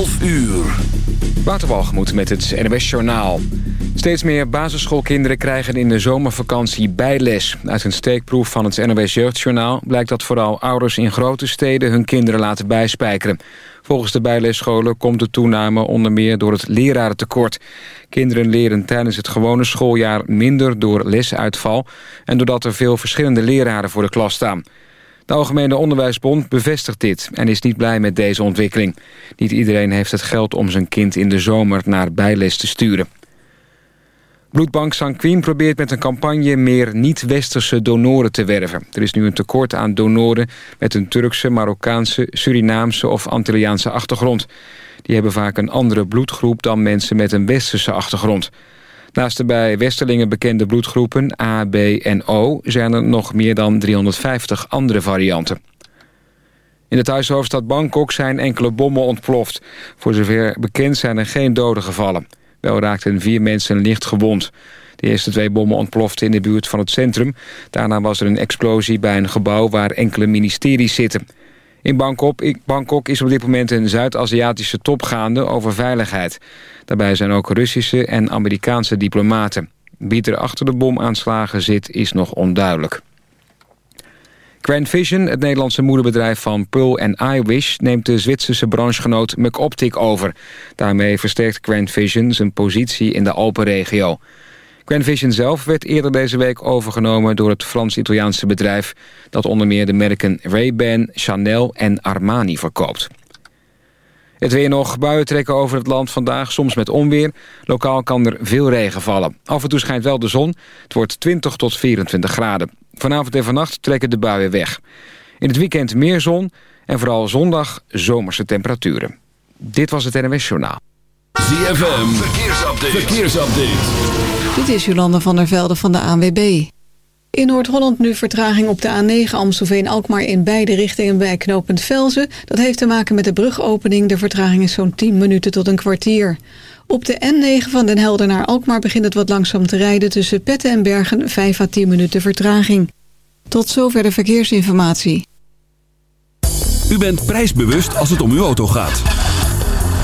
12 uur. Waterwalgemoed met het NWS Journaal. Steeds meer basisschoolkinderen krijgen in de zomervakantie bijles. Uit een steekproef van het NWS Jeugdjournaal... blijkt dat vooral ouders in grote steden hun kinderen laten bijspijkeren. Volgens de bijlesscholen komt de toename onder meer door het lerarentekort. Kinderen leren tijdens het gewone schooljaar minder door lesuitval... en doordat er veel verschillende leraren voor de klas staan. De Algemene Onderwijsbond bevestigt dit en is niet blij met deze ontwikkeling. Niet iedereen heeft het geld om zijn kind in de zomer naar bijles te sturen. Bloedbank Sanquin probeert met een campagne meer niet-westerse donoren te werven. Er is nu een tekort aan donoren met een Turkse, Marokkaanse, Surinaamse of Antilliaanse achtergrond. Die hebben vaak een andere bloedgroep dan mensen met een westerse achtergrond. Naast de bij Westerlingen bekende bloedgroepen A, B en O... zijn er nog meer dan 350 andere varianten. In de thuishoofdstad Bangkok zijn enkele bommen ontploft. Voor zover bekend zijn er geen doden gevallen. Wel raakten vier mensen licht gewond. De eerste twee bommen ontploften in de buurt van het centrum. Daarna was er een explosie bij een gebouw waar enkele ministeries zitten. In Bangkok, Bangkok is op dit moment een Zuid-Aziatische top gaande over veiligheid. Daarbij zijn ook Russische en Amerikaanse diplomaten. Wie er achter de bomaanslagen zit is nog onduidelijk. Grand Vision, het Nederlandse moederbedrijf van Pearl en iWish... neemt de Zwitserse branchegenoot McOptic over. Daarmee versterkt Grand Vision zijn positie in de Alpenregio. Grand Vision zelf werd eerder deze week overgenomen door het Frans-Italiaanse bedrijf... dat onder meer de merken Ray-Ban, Chanel en Armani verkoopt. Het weer nog. Buien trekken over het land vandaag, soms met onweer. Lokaal kan er veel regen vallen. Af en toe schijnt wel de zon. Het wordt 20 tot 24 graden. Vanavond en vannacht trekken de buien weg. In het weekend meer zon en vooral zondag zomerse temperaturen. Dit was het NWS Journaal. ZFM, verkeersupdate. verkeersupdate. Dit is Jolanda van der Velde van de ANWB. In Noord-Holland nu vertraging op de A9 Amstelveen-Alkmaar in beide richtingen bij knooppunt Velzen. Dat heeft te maken met de brugopening. De vertraging is zo'n 10 minuten tot een kwartier. Op de N9 van Den Helder naar Alkmaar begint het wat langzaam te rijden... tussen Petten en Bergen 5 à 10 minuten vertraging. Tot zover de verkeersinformatie. U bent prijsbewust als het om uw auto gaat.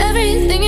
Everything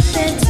perfect.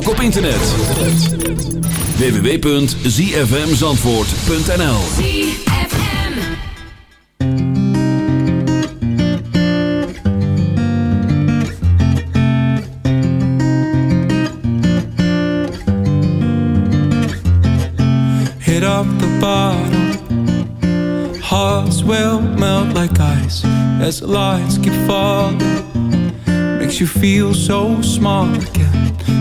ook op internet. www.zfmzandvoort.nl Hit up the bottom. Hearts will melt like ice as the lights keep falling. Makes you feel so again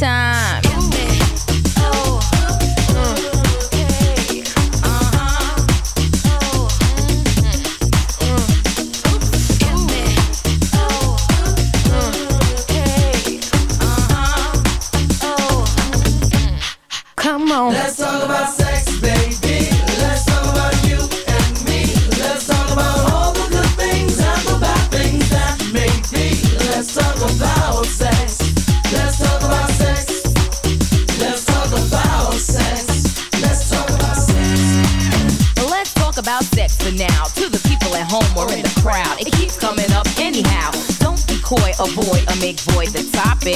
time.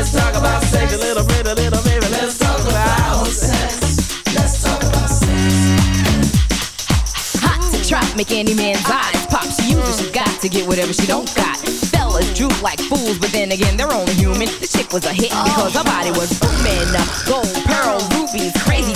Let's talk about sex. A little bit, a little baby. Let's talk about sex. Let's talk about sex. Hot to trap, make any man's eyes pop. She uses, she got to get whatever she don't got. Fellas droop like fools, but then again, they're only human. The chick was a hit because her body was booming. Gold, pearl, rubies,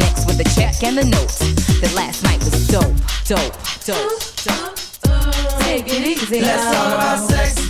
Next with a check and the note. That last night was dope, dope, dope, dope. Take it easy. Let's talk about sex,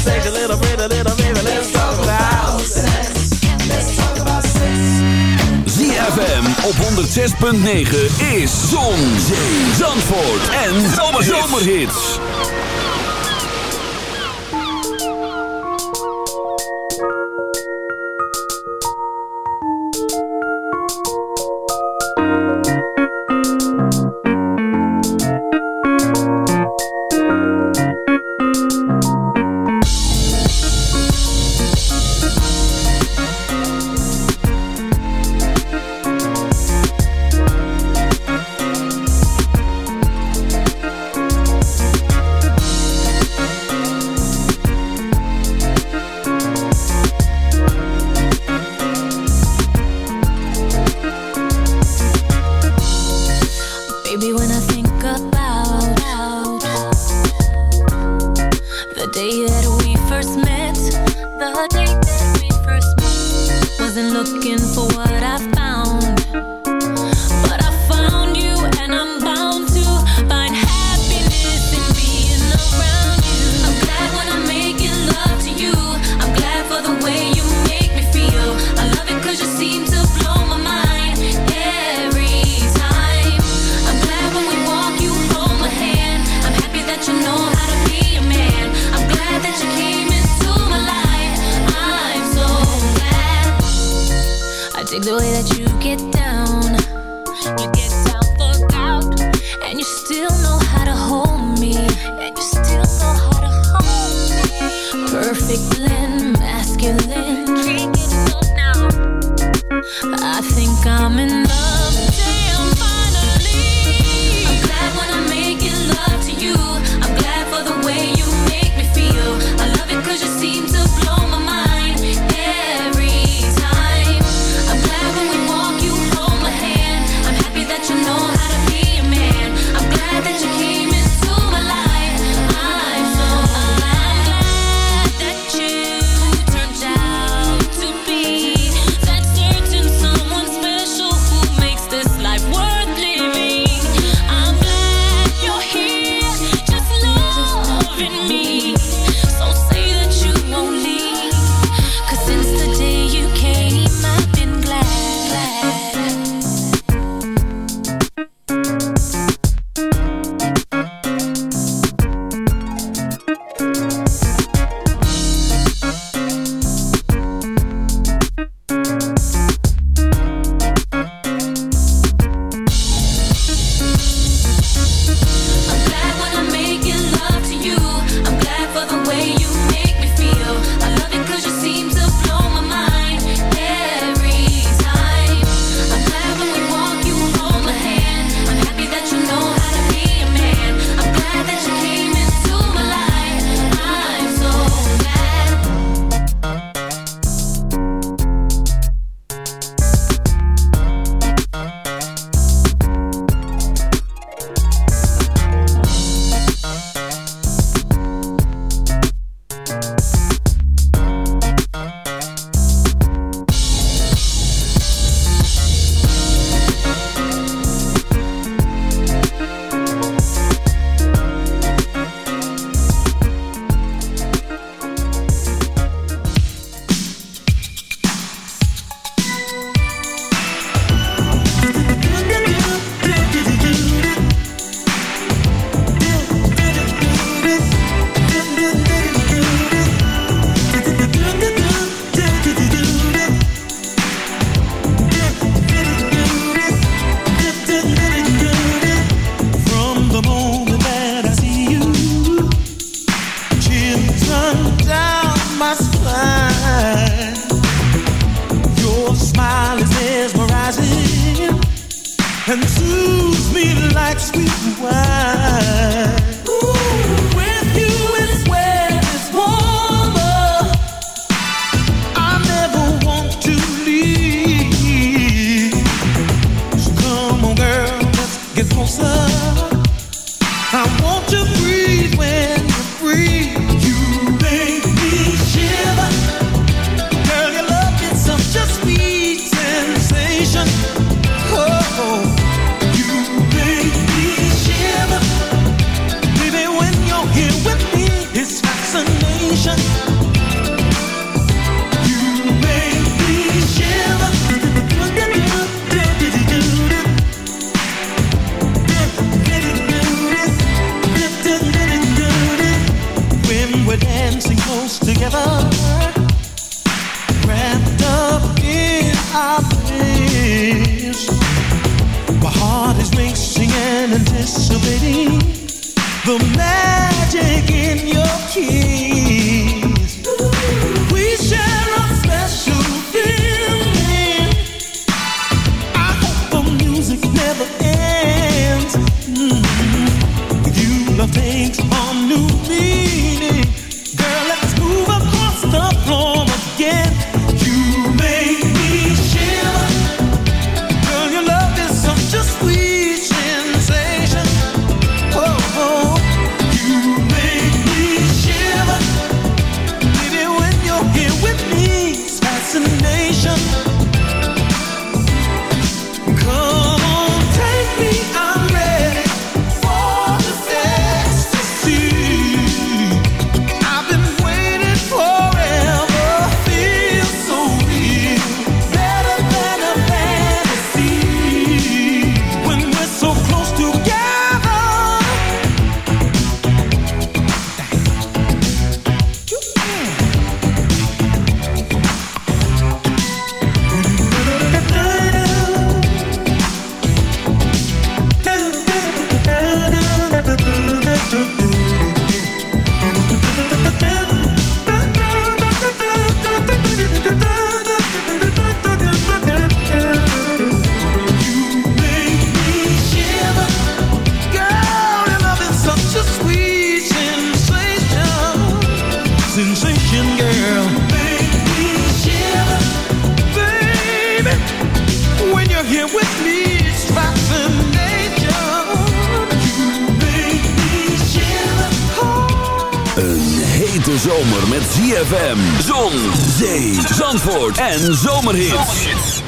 sex a little bit, a little bit. Let's talk about sex. Let's talk about sex. ZFM op 106.9 is Zon, Zee, Zandvoort en Zomerhits. Baby, ZFM, zon, zee, zandvoort en zomerhits.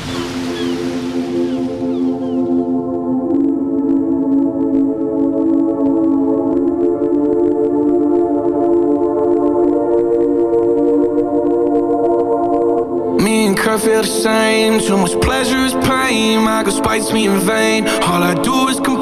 Me and Kurt feel the same. Too much pleasure is pain. My girl spites me in vain. All I do is complain.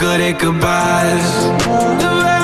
Good at goodbyes.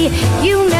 You know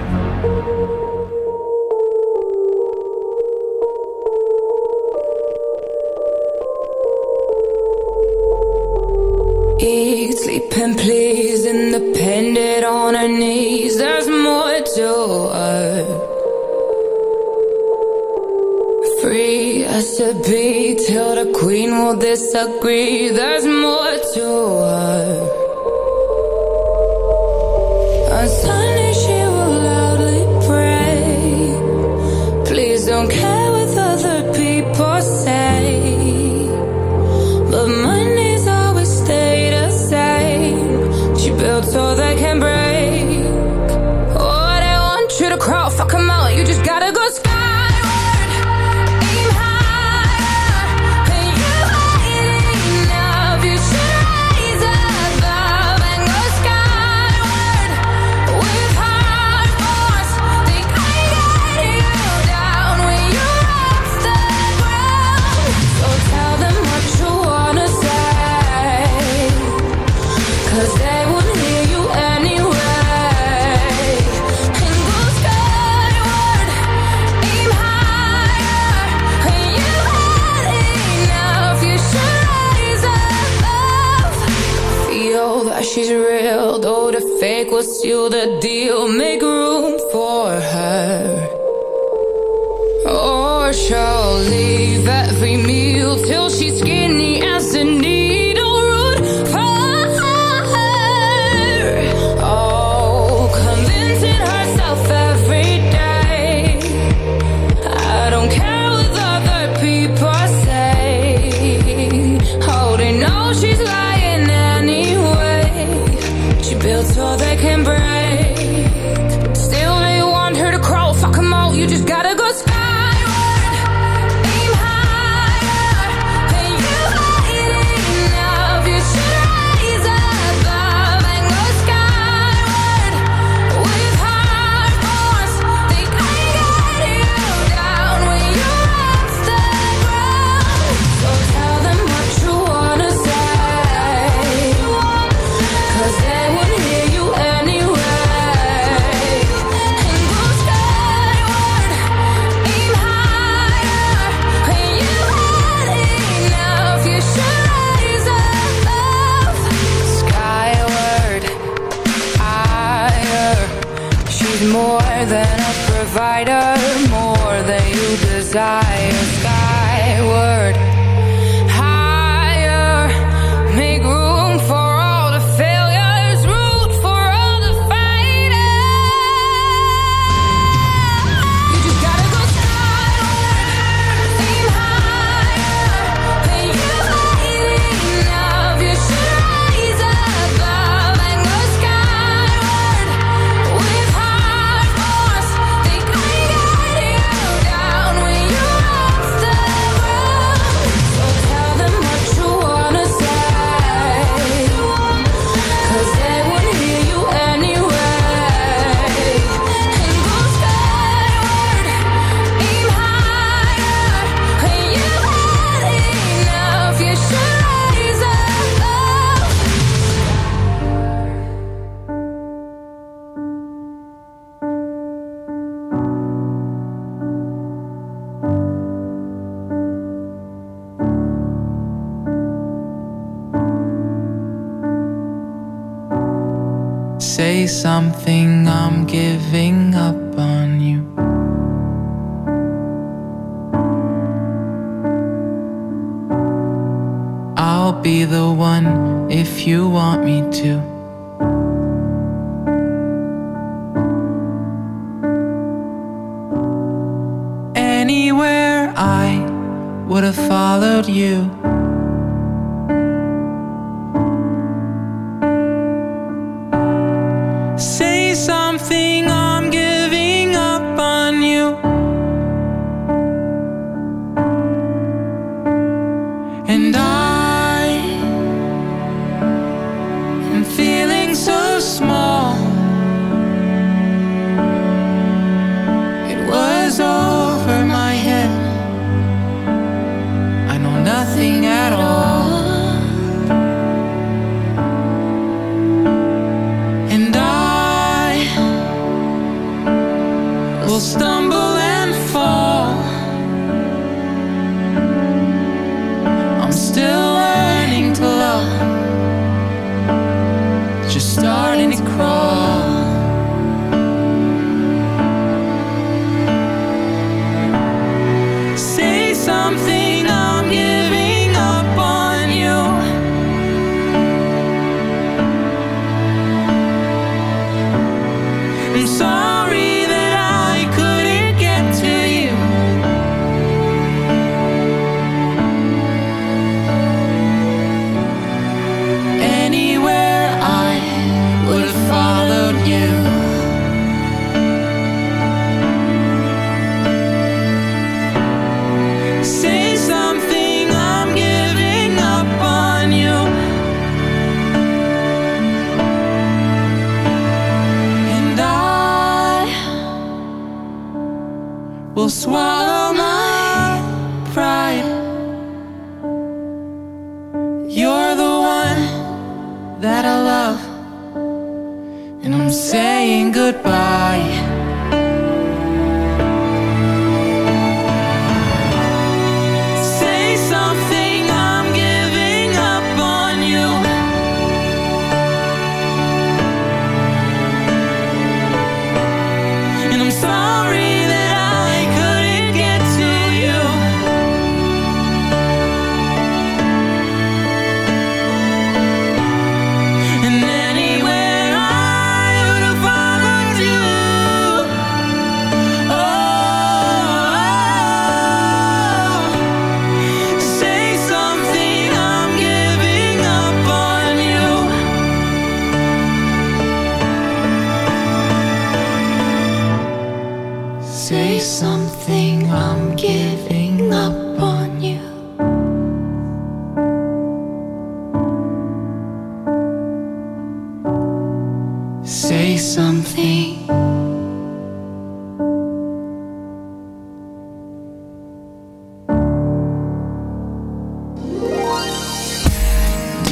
Something, I'm giving up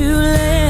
too late,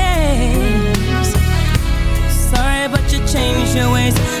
change your ways.